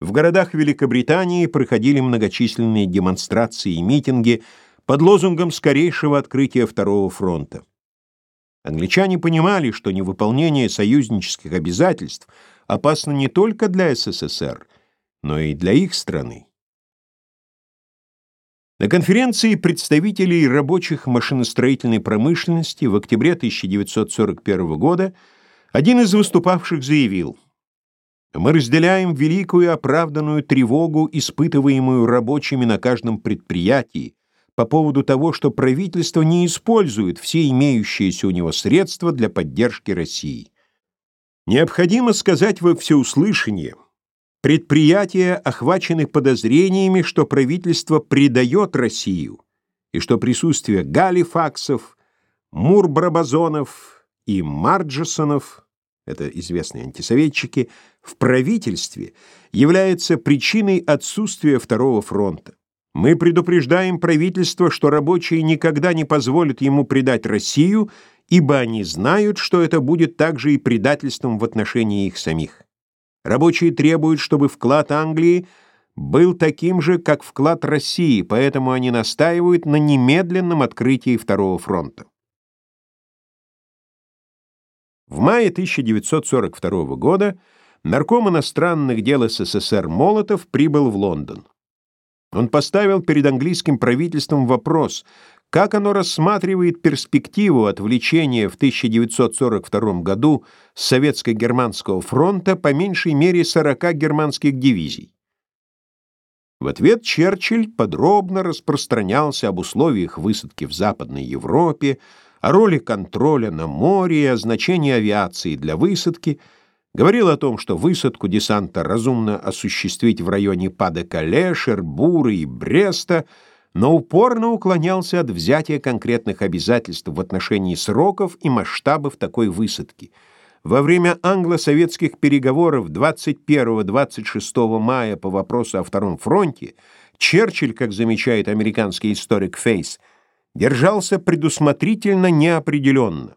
В городах Великобритании проходили многочисленные демонстрации и митинги под лозунгом скорейшего открытия Второго фронта. Англичане понимали, что невыполнение союзнических обязательств опасно не только для СССР, но и для их страны. На конференции представителей рабочих машиностроительной промышленности в октябре 1941 года один из выступавших заявил – мы разделяем великую оправданную тревогу, испытываемую рабочими на каждом предприятии, по поводу того, что правительство не использует все имеющиеся у него средства для поддержки России. Необходимо сказать во всеуслышание, предприятия охвачены подозрениями, что правительство предает Россию, и что присутствие Галифаксов, Мурбрабазонов и Марджесонов – это известные антисоветчики, в правительстве является причиной отсутствия Второго фронта. Мы предупреждаем правительство, что рабочие никогда не позволят ему предать Россию, ибо они знают, что это будет также и предательством в отношении их самих. Рабочие требуют, чтобы вклад Англии был таким же, как вклад России, поэтому они настаивают на немедленном открытии Второго фронта. В мае 1942 года нарком иностранных дел СССР Молотов прибыл в Лондон. Он поставил перед английским правительством вопрос, как оно рассматривает перспективу отвлечения в 1942 году Советско-Германского фронта по меньшей мере 40 германских дивизий. В ответ Черчилль подробно распространялся об условиях высадки в Западной Европе, о роли контроля на море и о значении авиации для высадки, говорил о том, что высадку десанта разумно осуществить в районе Паде-Кале, Шербуры и Бреста, но упорно уклонялся от взятия конкретных обязательств в отношении сроков и масштабов такой высадки. Во время англо-советских переговоров 21-26 мая по вопросу о Втором фронте Черчилль, как замечает американский историк Фейс, держался предусмотрительно неопределенно.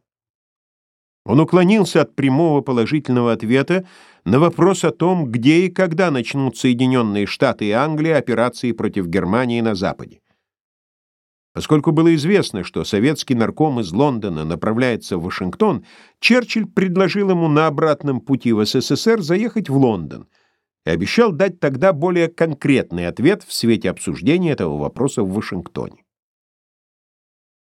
Он уклонился от прямого положительного ответа на вопрос о том, где и когда начнут Соединенные Штаты и Англия операции против Германии на Западе. Поскольку было известно, что советский нарком из Лондона направляется в Вашингтон, Черчилль предложил ему на обратном пути в СССР заехать в Лондон и обещал дать тогда более конкретный ответ в свете обсуждения этого вопроса в Вашингтоне.